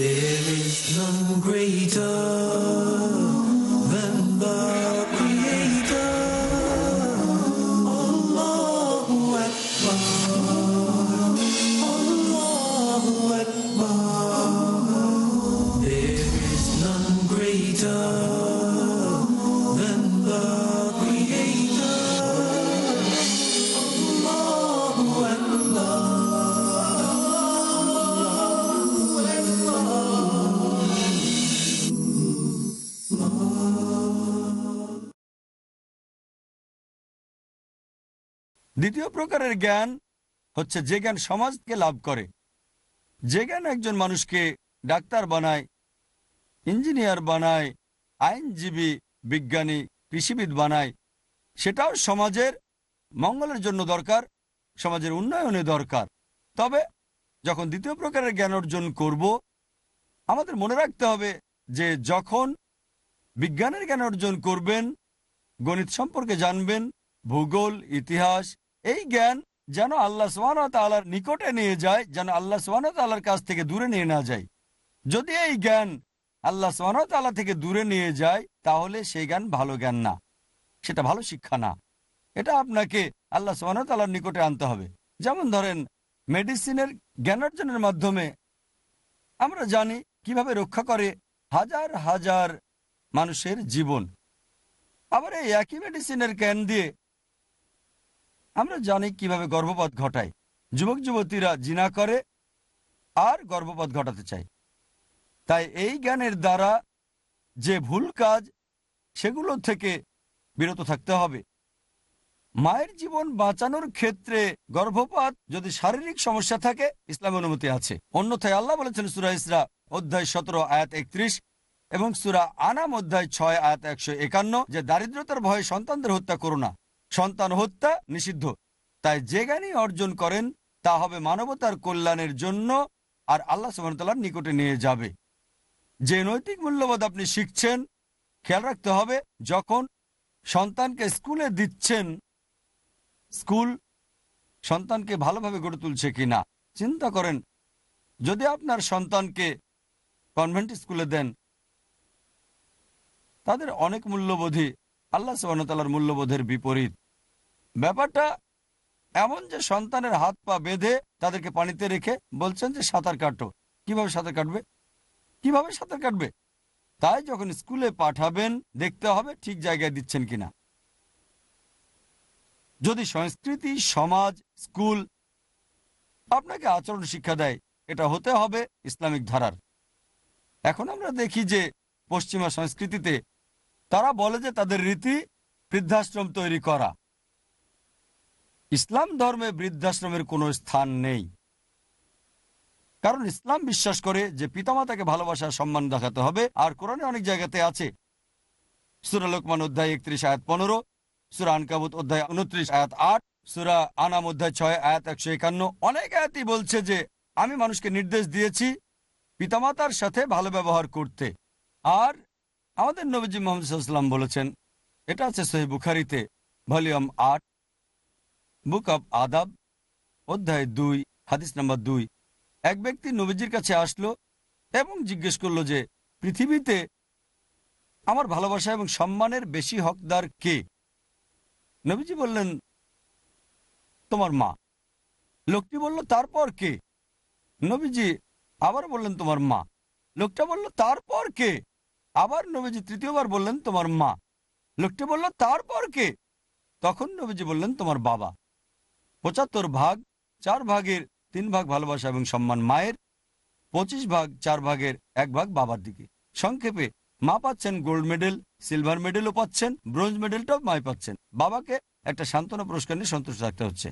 There is none greater than the Creator. Allahu Akbar. দ্বিতীয় প্রকারের জ্ঞান হচ্ছে যে জ্ঞান সমাজকে লাভ করে। যে জ্ঞান একজন মানুষকে ডাক্তার বানায়, ইঞ্জিনিয়ার বানায়, আইনজীবী, বিজ্ঞানী, কৃষিবিদ বানায়, সেটাও সমাজের মঙ্গলের জন্য দরকার, সমাজের উন্নয়নে দরকার। তবে যখন দ্বিতীয় প্রকারের জ্ঞান অর্জন করব, আমাদের মনে রাখতে হবে যে যখন বিজ্ঞানের জ্ঞান অর্জন করবেন, গণিত সম্পর্কে জানবেন, ভূগোল, ইতিহাস এই জ্ঞান যেন আল্লাহ সোহানতালার নিকটে নিয়ে যায়, যেন আল্লাহ সোহানতালার কাছ থেকে দূরে নিয়ে না যায়। যদি এই জ্ঞান আল্লাহ সোহানতাল্লাহ থেকে দূরে নিয়ে যায়, তাহলে সেই জ্ঞান ভালো জ্ঞান না। সেটা ভালো শিক্ষা না। এটা আপনাকে আল্লাহ সোহানতাল্লাহর নিকটে আনতে হবে। যেমন ধরেন, মেডিসিনের জ্ঞানার্জনের মাধ্যমে আমরা জানি কীভাবে রক্ষা করে হাজার হাজার মানুষের জীবন। আবার এই একই মেডিসিনের জ্ঞান দিয়ে আমরা জানি কীভাবে গর্ভপাত ঘটায়। যুবক, যুবতীরা জিনা করে আর গর্ভপাত ঘটাতে চায়। তাই এই জ্ঞানের দ্বারা যে ভুল কাজ, সেগুলো থেকে বিরত থাকতে হবে। মায়ের জীবন বাঁচানোর ক্ষেত্রে গর্ভপাত যদি শারীরিক সমস্যা থাকে, ইসলাম অনুমতি আছে। অন্যথায় আল্লাহ বলেছেন সুরা ইসরা অধ্যায় সতেরো, আয়াত একত্রিশ এবং সুরা আনাম অধ্যায় ছয়, আয়াত একশো একান্ন, যে দারিদ্রতার ভয়ে সন্তানদের হত্যা করো না। সন্তান হত্যা নিষিদ্ধ। তাই যে জ্ঞানই অর্জন করেন, তা হবে মানবতার কল্যাণের জন্য আর আল্লাহ সুবাহতাল্লার নিকটে নিয়ে যাবে। যে নৈতিক মূল্যবোধ আপনি শিখছেন, খেয়াল রাখতে হবে, যখন সন্তানকে স্কুলে দিচ্ছেন, স্কুল সন্তানকে ভালোভাবে গড়ে তুলছে কিনা, চিন্তা করেন। যদি আপনার সন্তানকে কনভেন্ট স্কুলে দেন, তাদের অনেক মূল্যবোধই আল্লাহ সুবাহতালার মূল্যবোধের বিপরীত। ব্যাপারটা এমন যে সন্তানের হাত পা বেঁধে তাদেরকে পানিতে রেখে বলছেন যে সাঁতার কাটো। কীভাবে সাঁতার কাটবে? কীভাবে সাঁতার কাটবে? তাই যখন স্কুলে পাঠাবেন, দেখতে হবে ঠিক জায়গায় দিচ্ছেন কিনা। যদি সংস্কৃতি, সমাজ, স্কুল আপনাকে আচরণ শিক্ষা দেয়, এটা হতে হবে ইসলামিক ধারার। এখন আমরা দেখি যে পশ্চিমা সংস্কৃতিতে তারা বলে যে তাদের রীতি বৃদ্ধাশ্রম তৈরি করা। ইসলাম ধর্মে বৃদ্ধাশ্রমের কোনো স্থান নেই। কারণ ইসলাম বিশ্বাস করে যে পিতামাতাকে ভালোবাসার সম্মান দেখাতে হবে। আর কোরআনে অনেক জায়গাতে আছে। সুরা লোকমান অধ্যায় একত্রিশ আয়াত পনেরো, সুরা আনকাবুত অধ্যায় উনত্রিশ আয়াত আট, সুরা আনাম অধ্যায় ছয় আয়াত একশো একান্ন। অনেক আয়াতই বলছে যে, আমি মানুষকে নির্দেশ দিয়েছি পিতামাতার সাথে ভালো ব্যবহার করতে। আর আমাদের নবীজি মোহাম্মদ বলেছেন, এটা আছে সহি বুখারিতে, ভলিউম আট বুক অব আদাব অধ্যায় দুই, হাদিস নাম্বার দুই। এক ব্যক্তি নবীজির কাছে আসলো এবং জিজ্ঞেস করল যে, পৃথিবীতে আমার ভালোবাসা এবং সম্মানের বেশি হকদার কে? নবীজি বললেন, তোমার মা। লোকটি বলল, তারপর কে? নবীজি আবার বললেন, তোমার মা। লোকটা বলল, তারপর কে? আবার নবীজি তৃতীয়বার বললেন, তোমার মা। লোকটি বলল, তারপর কে? তখন নবীজি বললেন, তোমার বাবা। পঁচাত্তর ভাগ, চার ভাগের তিন ভাগ ভালোবাসা এবং সম্মান মায়ের, পঁচিশ ভাগ, চার ভাগের এক ভাগ বাবার দিকে। সংক্ষেপে, মা পাচ্ছেন গোল্ড মেডেল, সিলভার মেডেলও পাচ্ছেন, ব্রোঞ্জ মেডেলটাও মাই পাচ্ছেন। বাবাকে একটা সান্ত্বনা পুরস্কার নিয়ে সন্তুষ্ট থাকতে হচ্ছে।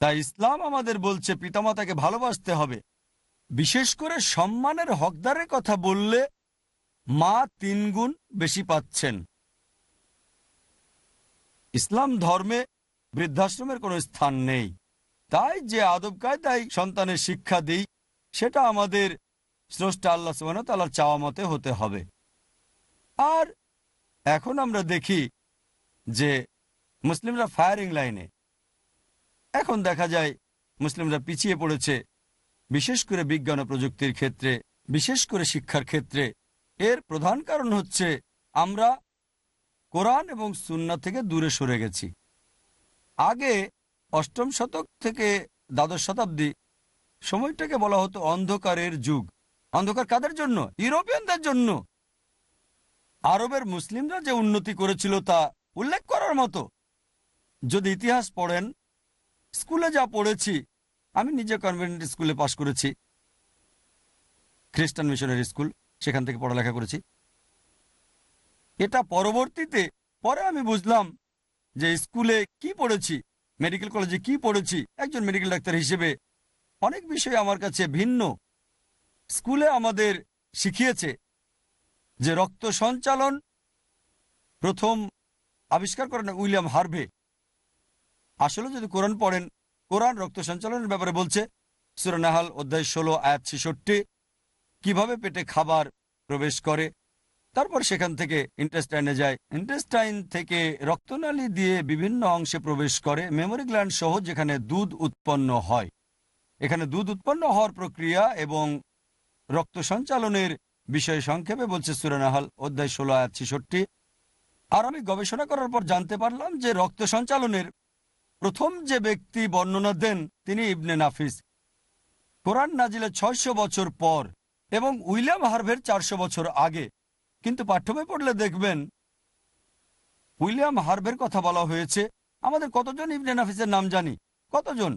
তাই ইসলাম আমাদের বলছে, পিতামাতাকে ভালোবাসতে হবে। বিশেষ করে সম্মানের হকদারের কথা বললে মা তিন গুণ বেশি পাচ্ছেন। ইসলাম ধর্মে বৃদ্ধাশ্রমের কোনো স্থান নেই। তাই যে আদব কায়দায় সন্তানের শিক্ষা দিই, সেটা আমাদের স্রষ্টা আল্লাহ সুবাহতাল্লার চাওয়া মতে হতে হবে। আর এখন আমরা দেখি যে মুসলিমরা ফায়ারিং লাইনে। এখন দেখা যায় মুসলিমরা পিছিয়ে পড়েছে, বিশেষ করে বিজ্ঞান ও প্রযুক্তির ক্ষেত্রে, বিশেষ করে শিক্ষার ক্ষেত্রে। এর প্রধান কারণ হচ্ছে আমরা কোরআন এবং সুন্না থেকে দূরে সরে গেছি। আগে অষ্টম শতক থেকে দ্বাদশ শতাব্দী সময়টাকে বলা হতো অন্ধকারের যুগ। অন্ধকার কাদের জন্য? ইউরোপিয়ানদের জন্য। আরবের মুসলিমরা যে উন্নতি করেছিল তা উল্লেখ করার মতো। যদি ইতিহাস পড়েন, স্কুলে যা পড়েছি, আমি নিজে কনভেন্ট স্কুলে পাশ করেছি। খ্রিস্টান মিশনারি স্কুল, সেখান থেকে পড়ালেখা করেছি। এটা পরবর্তীতে, পরে আমি বুঝলাম যে স্কুলে কি পড়েছি, মেডিকেল কলেজে কি পড়েছি, একজন মেডিকেল ডাক্তার হিসেবে অনেক বিষয় আমার কাছে ভিন্ন। স্কুলে আমাদের শিখিয়েছে যে রক্ত সঞ্চালন প্রথম আবিষ্কার করেন উইলিয়াম হার্ভে। আসলে যদি কোরআন পড়েন, কোরআন রক্ত সঞ্চালনের ব্যাপারে বলছে সুরানাহাল অধ্যায় ষোলো, আয়াত ছেষট্টি, কীভাবে পেটে খাবার প্রবেশ করে তারপর সেখান থেকে ইন্টেস্টাইনে যায়। ইন্টেস্টাইন থেকে রক্তনালী দিয়ে বিভিন্ন অংশে প্রবেশ করে। মেমোরি গ্ল্যান্ড সহ যেখানে দুধ উৎপন্ন হয়। এখানে দুধ উৎপন্ন হওয়ার প্রক্রিয়া এবং রক্ত সঞ্চালনের বিষয়ে সংক্ষেপে বলছে সুরানাহাল, অধ্যায় ষোলো, আয়াত ছেষট্টি। আর আমি গবেষণা করার পর জানতে পারলাম যে রক্ত সঞ্চালনের প্রথম যে ব্যক্তি বর্ণনা দেন, তিনি ইবনে নাফিস। কোরআন নাজিলে ছয়শো বছর পর এবং উইলিয়াম হার্ভের চারশো বছর আগে কিন্তু পাঠ্যবই পড়লে দেখবেন উইলিয়াম হার্ভের কথা বলা হয়েছে। আমাদের কতজন ইবনে নাফিসের নাম জানি? কতজন?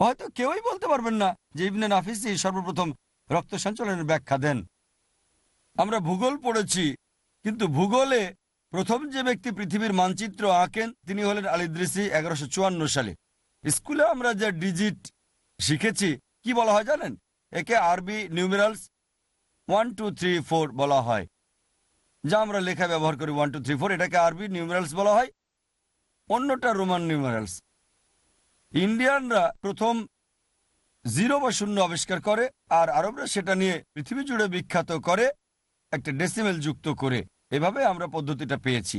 হয়তো কেউই বলতে পারবেন না যে ইবনে নাফিসই সর্বপ্রথম রক্ত সঞ্চালনের ব্যাখ্যা দেন। আমরা ভূগোল পড়েছি, কিন্তু ভূগোলে প্রথম যে ব্যক্তি পৃথিবীর মানচিত্র আঁকেন তিনি হলেন আলিদ্রিসি এগারোশো চুয়ান্ন সালে। স্কুলে আমরা যে ডিজিট শিখেছি, কি বলা হয় জানেন? একে আরবি numerals one two three four বলা হয়। যা আমরা লেখা ব্যবহার করি ওয়ান টু থ্রি ফোর এটাকে আরবি নিউমেরালস বলা হয়। অন্যটা রোমান নিউমেরালস ইন্ডিয়ানরা প্রথম জিরো বা শূন্য আবিষ্কার করে, আর আরবরা সেটা নিয়ে পৃথিবী জুড়ে বিখ্যাত করে, একটা ডেসিমেল যুক্ত করে। এভাবে আমরা পদ্ধতিটা পেয়েছি।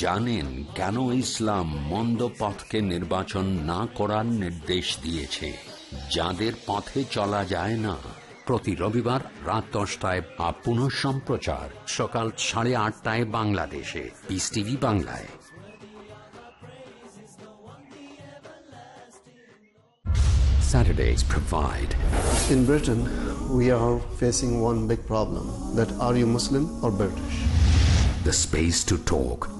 জানেন কেন ইসলাম মন্দ পথকে নির্বাচন না করার নির্দেশ দিয়েছে যাদের পথে চলা যায় না প্রতি রবিবার রাত দশটায় বা পুনঃ সম্প্রচার সকাল সাড়ে আটটায় বাংলাদেশে পিস টিভি বাংলায় Saturdays provide. In Britain, we are facing one big problem that are you Muslim or British? the space to talk.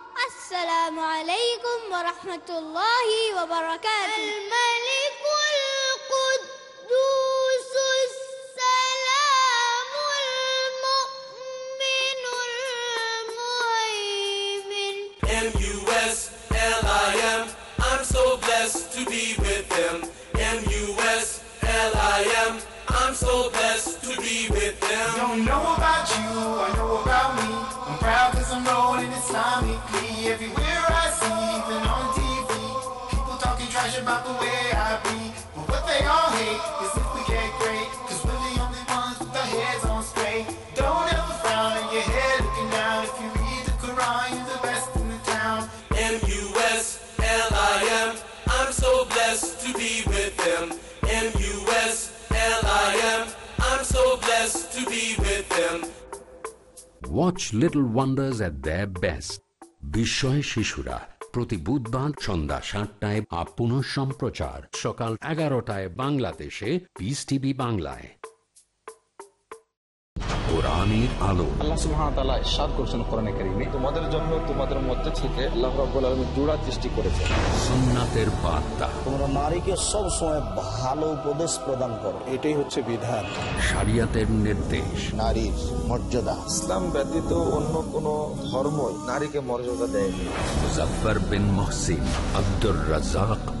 Alaikum wa rahmatullahi wa barakatuh. Al-Malik al-Quddus as-Salam al-Mu'min al-Muhaymin M-U-S-L-I-M. I'm so blessed to be with him. M-U-S-L-I-M. I'm so blessed to be with him. Don't know about you, I know about me. Proud cause I'm rolling Islamically. Everywhere I see, even on TV, people talking trash about the way watch Little Wonders at the best বিস্ময় শিশুরা, প্রতি বুধবার সন্ধ্যা সাতটায় আপন সম্প্রচার সকাল এগারোটায় বাংলাদেশে পিস টিভি বাংলায়। কোরআনের আলো। আল্লাহ সুবহানাহু ওয়া তাআলা ইরশাদ করেছেন কোরআনে কারীমে তোমাদের জন্য তোমাদের মধ্যে থেকে আল্লাহ রাব্বুল আলামিন জোড়া সৃষ্টি সুন্নাতের বার্তা। তোমরা নারীকে সব সময় ভালো উপদেশ প্রদান করো এটাই হচ্ছে বিধান। শরিয়তের নির্দেশ। নারীর মর্যাদা। ইসলাম ব্যতীত অন্য কোন ধর্মই নারীকে মর্যাদা দেয়নি। Mujaffar bin Mohsin Abdur Razzak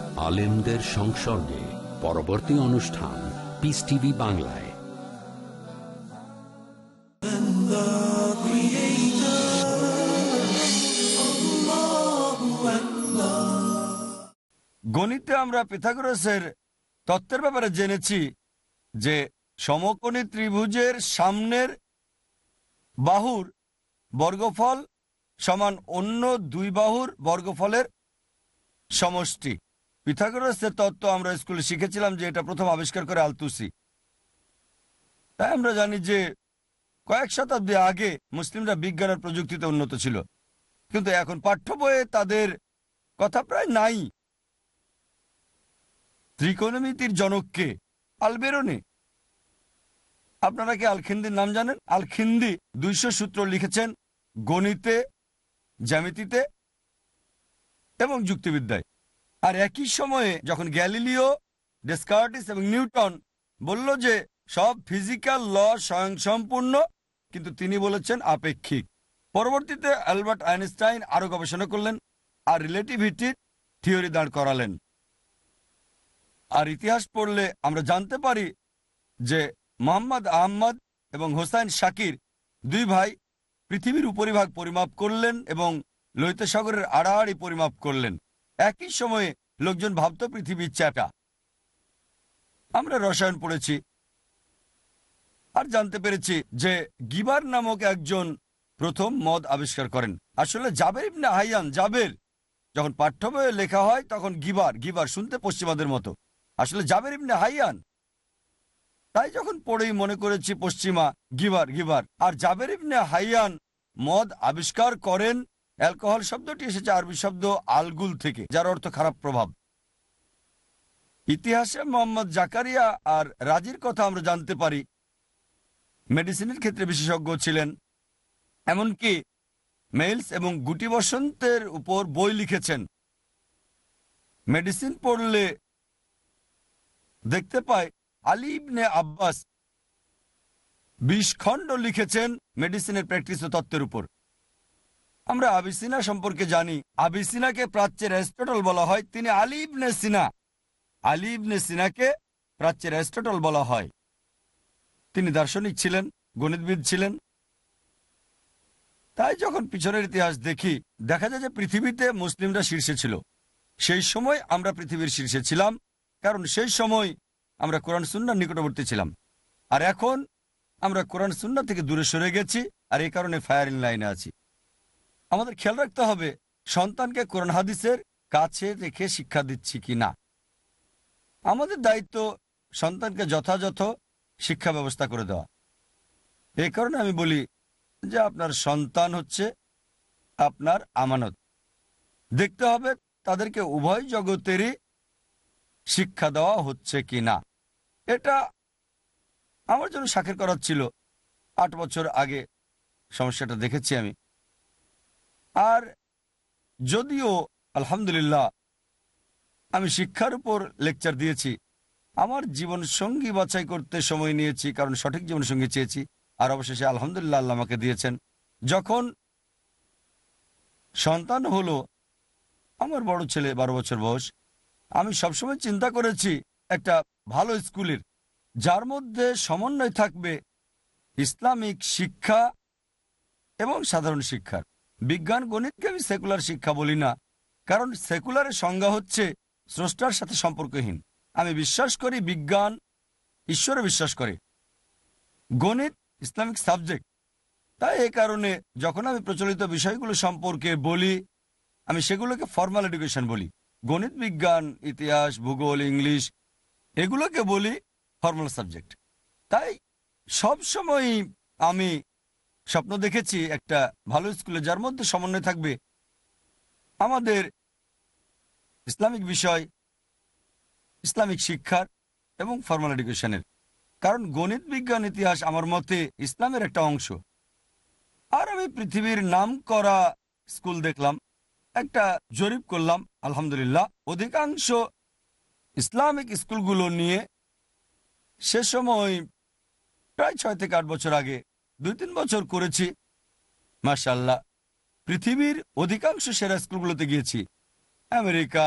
আলেমদের সংসর্গে পরবর্তী অনুষ্ঠান পিস টিভি বাংলায়। গণিতে আমরা পিথাগোরাসের তত্ত্বের ব্যাপারে জেনেছি যে সমকোণী ত্রিভুজের সামনের বাহুর বর্গফল সমান অন্য দুই বাহুর বর্গফলের সমষ্টি। পিথাগোরাসের তত্ত্ব আমরা স্কুলে শিখেছিলাম যে এটা প্রথম আবিষ্কার করে আলতুসি। তাই আমরা জানি যে কয়েক শতাব্দী আগে মুসলিমরা বিজ্ঞান আর প্রযুক্তিতে উন্নত ছিল। কিন্তু এখন পাঠ্য বইয়ে তাদের কথা প্রায় নাই। ত্রিকোণমিতির জনককে আলবেরনে। আপনারা কি আলখিন্দির নাম জানেন? আলখিন্দি দুইশো সূত্র লিখেছেন গণিতে, জ্যামিতিতে এবং যুক্তিবিদ্যায়। আর একই সময়ে যখন গ্যালিলিও, ডেসকার্টিস এবং নিউটন বলল যে সব ফিজিক্যাল ল স্বয়ংসম্পূর্ণ, কিন্তু তিনি বলেছেন আপেক্ষিক। পরবর্তীতে অ্যালবার্ট আইনস্টাইন আরও গবেষণা করলেন আর রিলেটিভিটির থিওরি দাঁড় করালেন। আর ইতিহাস পড়লে আমরা জানতে পারি যে মোহাম্মদ আহম্মদ এবং হোসাইন শাকির দুই ভাই পৃথিবীর উপরিভাগ পরিমাপ করলেন এবং লোহিত সাগরের আড়াআড়ি পরিমাপ করলেন। একই সময়ে লোকজন ভাবত পৃথিবীর চ্যাটা। আমরা রসায়ন পড়েছি। আর জানতে পেরেছি যে গিবার নামক একজন প্রথম মদ আবিষ্কার করেন। আসলে জাবের ইবনে হাইয়ান, জাবের যখন পাঠ্য বইয়ে লেখা হয় তখন গিবার গিবার শুনতে পশ্চিমাদের মতো। আসলে জাবের ইবনে হাইয়ান, তাই যখন পড়েই মনে করেছি পশ্চিমা, গিবার গিবার। আর জাবের ইবনে হাইয়ান মদ আবিষ্কার করেন অ্যালকোহল শব্দটি এসেছে আরবি শব্দ আলগুল থেকে, যার অর্থ খারাপ প্রভাব। ইতিহাসে মোহাম্মদ জাকারিয়া আর রাজির কথা আমরা জানতে পারি। মেডিসিনের ক্ষেত্রে বিশেষজ্ঞ ছিলেন। এমনকি মেইলস এবং গুটি বসন্তের উপর বই লিখেছেন। মেডিসিন পড়লে দেখতে পাই আলী ইবনে আব্বাস বিশ খণ্ড লিখেছেন মেডিসিনের প্র্যাকটিস ও তত্ত্বের উপর। আমরা আবিসিনা সম্পর্কে জানি। আবিসিনাকে প্রাচ্যের অ্যারিস্টটল বলা হয়। তিনি আলী ইবনে সিনা। আলী ইবনে সিনাকে প্রাচ্যের অ্যারিস্টটল বলা হয়। তিনি দার্শনিক ছিলেন, গণিতবিদ ছিলেন। তাই যখন পিছনের ইতিহাস দেখি, দেখা যায় যে পৃথিবীতে মুসলিমরা শীর্ষে ছিল। সেই সময় আমরা পৃথিবীর শীর্ষে ছিলাম, কারণ সেই সময় আমরা কোরআন সুন্নার নিকটবর্তী ছিলাম। আর এখন আমরা কোরআন সুন্না থেকে দূরে সরে গেছি, আর এই কারণে ফায়ারিং লাইনে আছি। আমাদের খেয়াল রাখতে হবে, সন্তানকে কোরআন হাদিসের কাছে রেখে শিক্ষা দিচ্ছি কি না। আমাদের দায়িত্ব সন্তানকে যথাযথ শিক্ষা ব্যবস্থা করে দেওয়া। এই কারণে আমি বলি যে আপনার সন্তান হচ্ছে আপনার আমানত। দেখতে হবে তাদেরকে উভয় জগতেরই শিক্ষা দেওয়া হচ্ছে কি না। এটা আমার জন্য সাক্ষের করার ছিল। আট বছর আগে সমস্যাটা দেখেছি আমি। আর যদিও, আলহামদুলিল্লাহ, আমি শিক্ষার উপর লেকচার দিয়েছি, আমার জীবন সঙ্গী বাছাই করতে সময় নিয়েছি, কারণ সঠিক জীবন সঙ্গী চেয়েছি, আর অবশেষে আলহামদুলিল্লাহ আল্লাহ আমাকে দিয়েছেন। যখন সন্তান হলো, আমার বড় ছেলে বারো বছর বয়স, আমি সবসময় চিন্তা করেছি, একটা ভালো স্কুলের, যার মধ্যে সমন্বয় থাকবে ইসলামিক শিক্ষা এবং সাধারণ শিক্ষার। বিজ্ঞান গণিতকে আমি সেকুলার শিক্ষা বলি না। কারণ সেকুলারের সংজ্ঞা হচ্ছে স্রষ্টার সাথে সম্পর্কহীন। আমি বিশ্বাস করি বিজ্ঞান ঈশ্বরে বিশ্বাস করে। গণিত ইসলামিক সাবজেক্ট। তাই এ কারণে যখন আমি প্রচলিত বিষয়গুলো সম্পর্কে বলি, আমি সেগুলোকে ফর্মাল এডুকেশন বলি। গণিত, বিজ্ঞান, ইতিহাস, ভূগোল, ইংলিশ, এগুলোকে বলি ফর্মাল সাবজেক্ট। তাই সব সময় আমি স্বপ্ন দেখেছি একটা ভালো স্কুলে, যার মধ্যে সমন্বয় থাকবে আমাদের ইসলামিক বিষয়, ইসলামিক শিক্ষার এবং ফর্মাল এডুকেশনের কারণ গণিত, বিজ্ঞান, ইতিহাস আমার মতে ইসলামের একটা অংশ। আর আমি পৃথিবীর নাম করা স্কুল দেখলাম, একটা জরিপ করলাম, আলহামদুলিল্লাহ, অধিকাংশ ইসলামিক স্কুলগুলো নিয়ে সে সময় প্রায় ছয় থেকে আট বছর আগে দুই তিন বছর করেছি। মার্শাল্লাহ পৃথিবীর অধিকাংশ সেরা স্কুলগুলোতে গিয়েছি। America,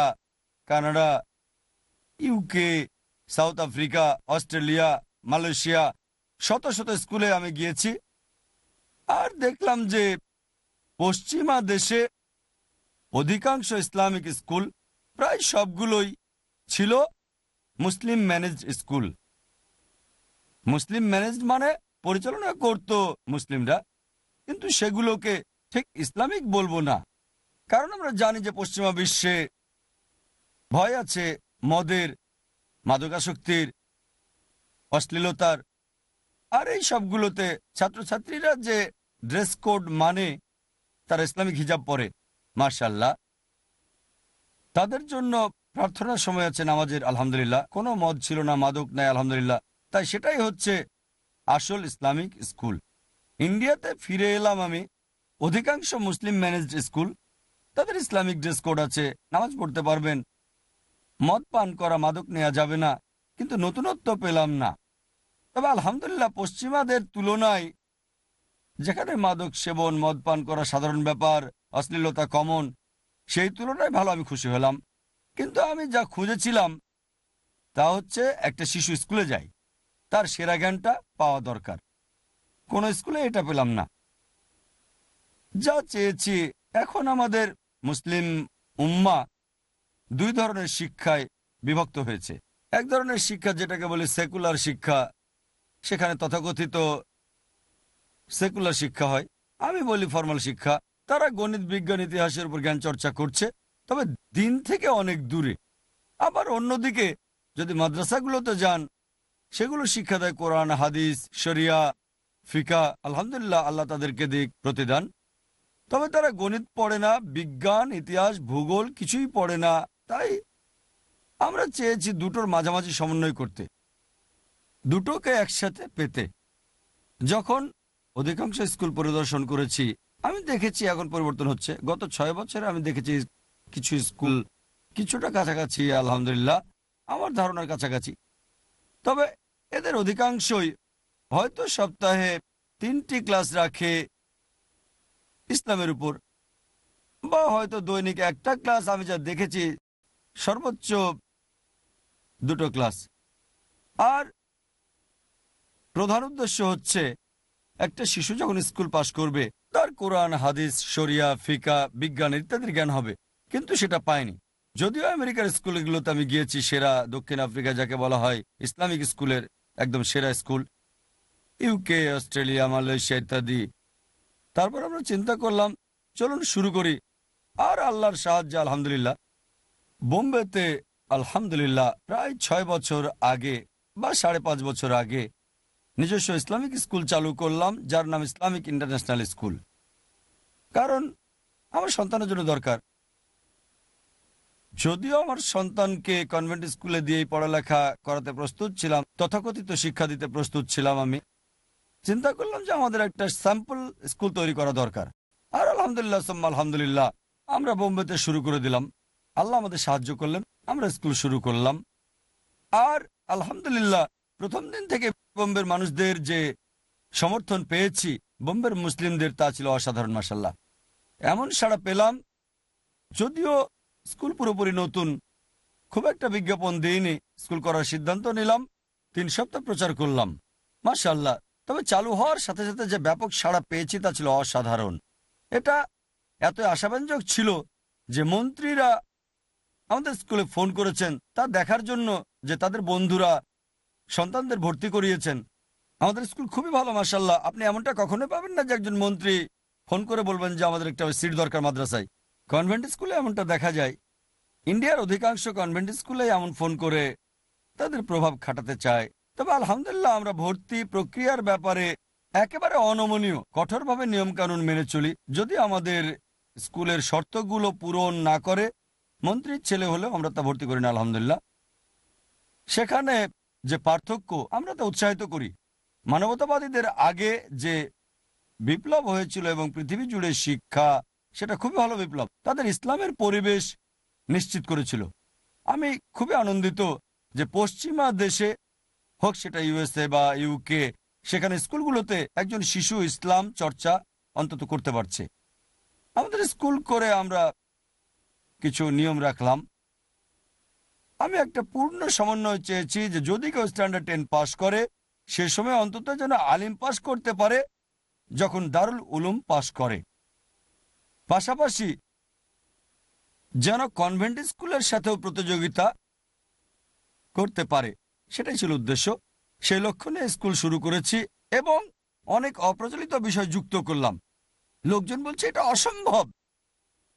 Canada UK South Africa, Australia, Malaysia, শত শত স্কুলে আমি গিয়েছি। আর দেখলাম যে পশ্চিমা দেশে অধিকাংশ ইসলামিক স্কুল প্রায় সবগুলোই ছিল Muslim managed school. Muslim managed মানে পরিচালনা করত মুসলিমরা। কিন্তু সেগুলোকে ঠিক ইসলামিক বলব না। কারণ আমরা জানি যে পশ্চিমা বিশ্বে ভয় আছে মদের, মাদকাসক্তির, অশ্লীলতার। আর এই সবগুলোতে ছাত্রছাত্রীরা যে ড্রেস কোড মানে তারা ইসলামিক হিজাব পরে মার্শাল্লাহ তাদের জন্য প্রার্থনার সময় আছে নামাজের, আলহামদুলিল্লাহ। কোনো মদ ছিল না, মাদক নাই, আলহামদুলিল্লাহ। তাই সেটাই হচ্ছে আসল ইসলামিক স্কুল। ইন্ডিয়াতে ফিরে এলাম আমি। অধিকাংশ মুসলিম ম্যানেজড স্কুল। তাদের ইসলামিক ড্রেস কোড আছে, নামাজ পড়তে পারবেন। মদ পান করা মাদক নেওয়া যাবে না, কিন্তু নতুনত্ব পেলাম না। তবে আলহামদুলিল্লাহ পশ্চিমাদের তুলনায় যেখানে মাদক সেবন, মদ পান করা সাধারণ ব্যাপার, অশ্লীলতা কমন, সেই তুলনায় ভালো আমি খুশি হলাম। কিন্তু আমি যা খুঁজেছিলাম তা হচ্ছে একটা শিশু স্কুলে যায় তার সেরা জ্ঞানটা পাওয়া দরকার। কোন স্কুলে এটা পেলাম না। যা চেয়েছি, এখন আমাদের মুসলিম উম্মা দুই ধরনের শিক্ষায় বিভক্ত হয়েছে। এক ধরনের শিক্ষা যেটাকে বলি সেকুলার শিক্ষা, সেখানে তথাকথিত সেকুলার শিক্ষা হয়। আমি বলি ফর্মাল শিক্ষা। তারা গণিত, বিজ্ঞান, ইতিহাসের উপর জ্ঞান চর্চা করছে, তবে দিন থেকে অনেক দূরে। আবার অন্যদিকে যদি মাদ্রাসাগুলোতে যান সেগুলো শিক্ষা দেয় কোরআন, হাদিস, শরিয়া, ফিকা। আলহামদুলিল্লাহ আল্লাহ তাদেরকে দিক প্রতিদান। তবে তারা গণিত পড়ে না, বিজ্ঞান, ইতিহাস, ভূগোল কিছুই পড়ে না। তাই আমরা চেয়েছি দুটোর মাঝামাঝি সমন্বয় করতে। দুটোকে একসাথে পেতে। যখন অধিকাংশ স্কুল পরিদর্শন করেছি, আমি দেখেছি এখন পরিবর্তন হচ্ছে। গত ছয় বছরে আমি দেখেছি কিছু স্কুল কিছুটা কাছাকাছি, আলহামদুলিল্লাহ। আমার ধারণার কাছাকাছি। তবে এদের অধিকাংশই হয়তো সপ্তাহে তিনটি ক্লাস রাখে ইসলামের উপর। বা হয়তো দৈনিক একটা ক্লাস, আমি যা দেখেছি, সর্বোচ্চ দুটো ক্লাস। আর প্রধান উদ্দেশ্য হচ্ছে, একটা শিশু যখন স্কুল পাশ করবে, তার কোরআন, হাদিস, শরিয়া, ফিকা, বিজ্ঞান ইত্যাদির জ্ঞান হবে, কিন্তু সেটা পায়নি। যদিও আমেরিকার স্কুলগুলোতে আমি গিয়েছি, সেরা দক্ষিণ আফ্রিকা যাকে বলা হয়, ইসলামিক স্কুলের একদম সেরা স্কুল। ইউকে অস্ট্রেলিয়া মালয়েশিয়া ইত্যাদি। তারপর আমরা চিন্তা করলাম, চলুন শুরু করি। আর আল্লাহর সাহায্যে আলহামদুলিল্লাহ। বোম্বেতে আলহামদুলিল্লাহ প্রায় ছয় বছর আগে বা সাড়ে পাঁচ বছর আগে নিজস্ব ইসলামিক স্কুল চালু করলাম, যার নাম ইসলামিক ইন্টারন্যাশনাল স্কুল। কারণ আমার সন্তানের জন্য দরকার। যদিও আমার সন্তানকে কনভেন্ট স্কুলে দিয়েই পড়ালেখা করাতে প্রস্তুত ছিলাম, তথাকথিত শিক্ষা দিতে প্রস্তুত ছিলাম আমি। চিন্তা করলাম যে আমাদের একটা স্যাম্পল স্কুল তৈরি করা দরকার। আর আলহামদুলিল্লাহ, সাম্মা আলহামদুলিল্লাহ, আমরা বোম্বেতে শুরু করে দিলাম। আল্লাহ আমাদের সাহায্য করলেন, আমরা স্কুল শুরু করলাম। আর আলহামদুলিল্লাহ, প্রথম দিন থেকে বোম্বের মানুষদের যে সমর্থন পেয়েছি, বোম্বের মুসলিমদের তা ছিল অসাধারণ মাসাল্লাহ এমন সাড়া পেলাম, যদিও স্কুল পুরোপুরি নতুন। খুব একটা বিজ্ঞাপন দিইনি। স্কুল করার সিদ্ধান্ত নিলাম। তিন সপ্তাহ প্রচার করলাম। মাসাল্লাহ তবে চালু হওয়ার সাথে সাথে যে ব্যাপক সাড়া পেয়েছি তা ছিল অসাধারণ। এটা এত আশাব্যঞ্জক ছিল যে মন্ত্রীরা আমাদের স্কুলে ফোন করেছেন। তা দেখার জন্য যে তাদের বন্ধুরা সন্তানদের ভর্তি করিয়েছেন। আমাদের স্কুল খুবই ভালো মাসাল্লাহ আপনি এমনটা কখনোই পাবেন না যে একজন মন্ত্রী ফোন করে বলবেন যে আমাদের একটা সিট দরকার মাদ্রাসায়। কনভেন্ট স্কুলে এমনটা দেখা যায়। ইন্ডিয়ার অধিকাংশ কনভেন্ট স্কুলে এমন ফোন করে তাদের প্রভাব খাটাতে চায়। তবে আলহামদুলিল্লাহ আমরা ভর্তি প্রক্রিয়ার ব্যাপারে একেবারে অনমনীয়, কঠোরভাবে নিয়মকানুন মেনে চলি। যদি আমাদের স্কুলের শর্তগুলো পূরণ না করে, মন্ত্রীর ছেলে হলেও আমরা তা ভর্তি করি না, আলহামদুলিল্লাহ। সেখানে যে পার্থক্য, আমরা তা উৎসাহিত করি। মানবতাবাদীদের আগে যে বিপ্লব হয়েছিল এবং পৃথিবী জুড়ে শিক্ষা সেটা খুবই ভালো বিপ্লব। তাদের ইসলামের পরিবেশ নিশ্চিত করেছিল। আমি খুবই আনন্দিত যে পশ্চিমা দেশে হোক সেটা ইউএসএ বা ইউকে, সেখানে স্কুলগুলোতে একজন শিশু ইসলাম চর্চা অন্তত করতে পারছে। আমাদের স্কুল করে আমরা কিছু নিয়ম রাখলাম। আমি একটা পূর্ণ সমন্বয় চেয়েছি যে যদি কেউ স্ট্যান্ডার্ড টেন পাস করে, সে সময় অন্তত যেন আলিম পাস করতে পারে, যখন দারুল উলুম পাস করে। পাশাপাশি যেন কনভেন্ট স্কুলের সাথেও প্রতিযোগিতা করতে পারে। সেটাই ছিল উদ্দেশ্য। সেই লক্ষ্য নিয়ে স্কুল শুরু করেছি এবং অনেক অপ্রচলিত বিষয় যুক্ত করলাম। লোকজন বলছে, এটা অসম্ভব।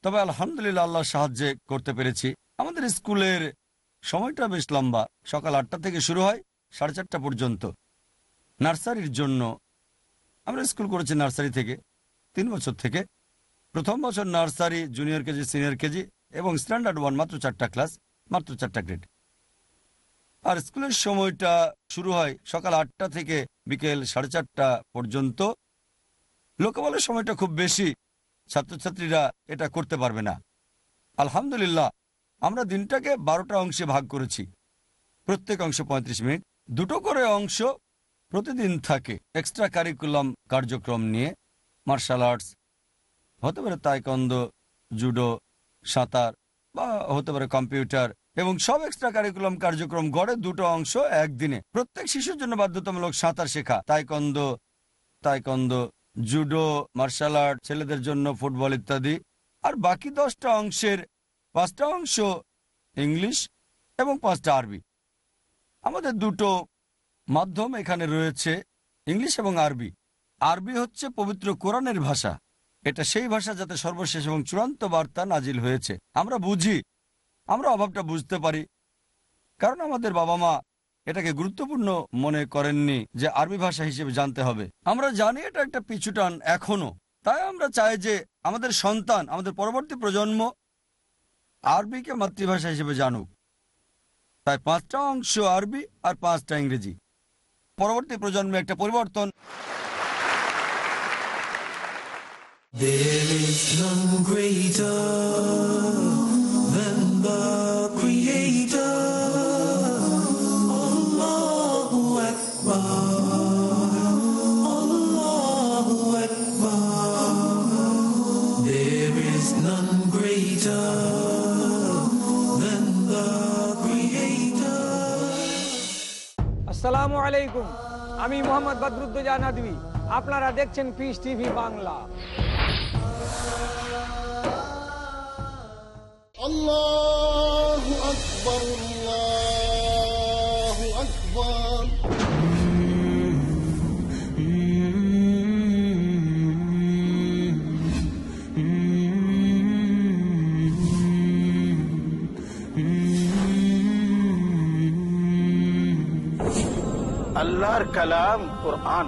তবে আলহামদুলিল্লাহ আল্লাহর সাহায্যে করতে পেরেছি। আমাদের স্কুলের সময়টা বেশ লম্বা। সকাল আটটা থেকে শুরু হয় সাড়ে চারটা পর্যন্ত। নার্সারির জন্য আমরা স্কুল করেছি নার্সারি থেকে, তিন বছর থেকে। প্রথম বছর nursery, junior KG, senior KG এবং স্ট্যান্ডার্ড ওয়ান মাত্র চারটা ক্লাস, মাত্র চারটা গ্রেড। আর স্কুলের সময়টা শুরু হয় সকাল আটটা থেকে বিকেল সাড়ে চারটা পর্যন্ত। লোকে বলে সময়টা খুব বেশি, ছাত্রছাত্রীরা এটা করতে পারবে না। আলহামদুলিল্লাহ, আমরা দিনটাকে বারোটা অংশে ভাগ করেছি। প্রত্যেক অংশ ৩৫ মিনিট। দুটো করে অংশ প্রতিদিন থাকে। এক্সট্রা কারিকুলাম কার্যক্রম নিয়ে, মার্শাল আর্টস হতে পারে তাইকন্দ, জুডো, সাঁতার বা হতে পারে কম্পিউটার এবং সব এক্সট্রা কারিকুলাম কার্যক্রম গড়ে দুটো অংশ একদিনে। প্রত্যেক শিশুর জন্য বাধ্যতামূলক সাঁতার শেখা। Taekwondo taekwondo, judo martial art ছেলেদের জন্য ফুটবল ইত্যাদি। আর বাকি দশটা অংশের পাঁচটা অংশ ইংলিশ এবং পাঁচটা আরবি। আমাদের দুটো মাধ্যম এখানে রয়েছে, ইংলিশ এবং আরবি। আরবি হচ্ছে পবিত্র কোরআনের ভাষা। এটা সেই ভাষা যাতে সর্বশেষ এবং চূড়ান্ত বার্তা নাজিল হয়েছে। আমরা বুঝি, আমরা অভাবটা বুঝতে পারি। কারণ আমাদের বাবা মা এটাকে গুরুত্বপূর্ণ মনে করেননি যে আরবি ভাষা হিসেবে জানতে হবে। আমরা জানি এটা একটা পিছুটান এখনও। তাই আমরা চাই যে আমাদের সন্তান, আমাদের পরবর্তী প্রজন্ম আরবিকে মাতৃভাষা হিসেবে জানুক। তাই পাঁচটা অংশ আরবি আর পাঁচটা ইংরেজি। পরবর্তী প্রজন্মে একটা পরিবর্তন There is none greater than the Creator. Allahu Akbar. Allahu Akbar. There is none greater than the Creator. আসসালামু আলাইকুম আমি মোহাম্মদ বদরুদ্দোজা নদী আপনারা দেখছেন পিস টিভি বাংলা الله أكبر الله أكبر अल्लाहर कलाम कुरान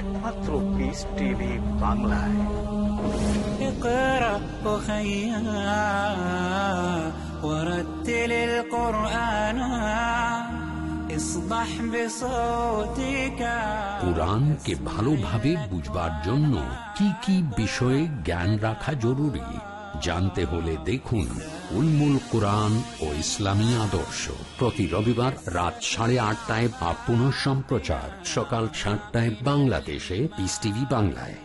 একমাত্র পিস টিভি বাংলায় اقرأ أخيا ورتل القرآن اصبح بصوتك কোরআনকে ভালোভাবে বুঝবার জন্য কি কি বিষয়ে জ্ঞান রাখা জরুরি জানতে হলে দেখুন উলমুল কোরআন ও ইসলামী আদর্শ। প্রতি রবিবার রাত সাড়ে আটটায় বা পুনঃ সম্প্রচার সকাল সাতটায় বাংলাদেশে পিস টিভি বাংলায়।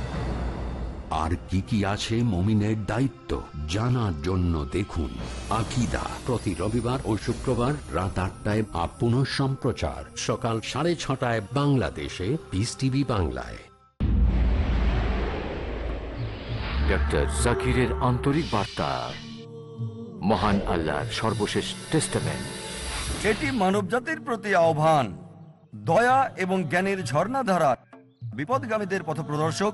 আর কি কি আছে মমিনের দায়িত্ব জানার জন্য দেখুন আকিদা। প্রতি রবিবার ও শুক্রবার রাত আটটায় বা পুনঃ সম্প্রচার। সকাল সাড়ে ছটায় বাংলাদেশে। পিস টিভি বাংলায়। ডক্টর জাকিরের আন্তরিক বার্তা। মহান আল্লাহর সর্বশেষ টেস্টামেন্ট এটি মানবজাতির প্রতি আহ্বান। দয়া এবং জ্ঞানের ঝর্ণাধারা। বিপদগামীদের পথপ্রদর্শক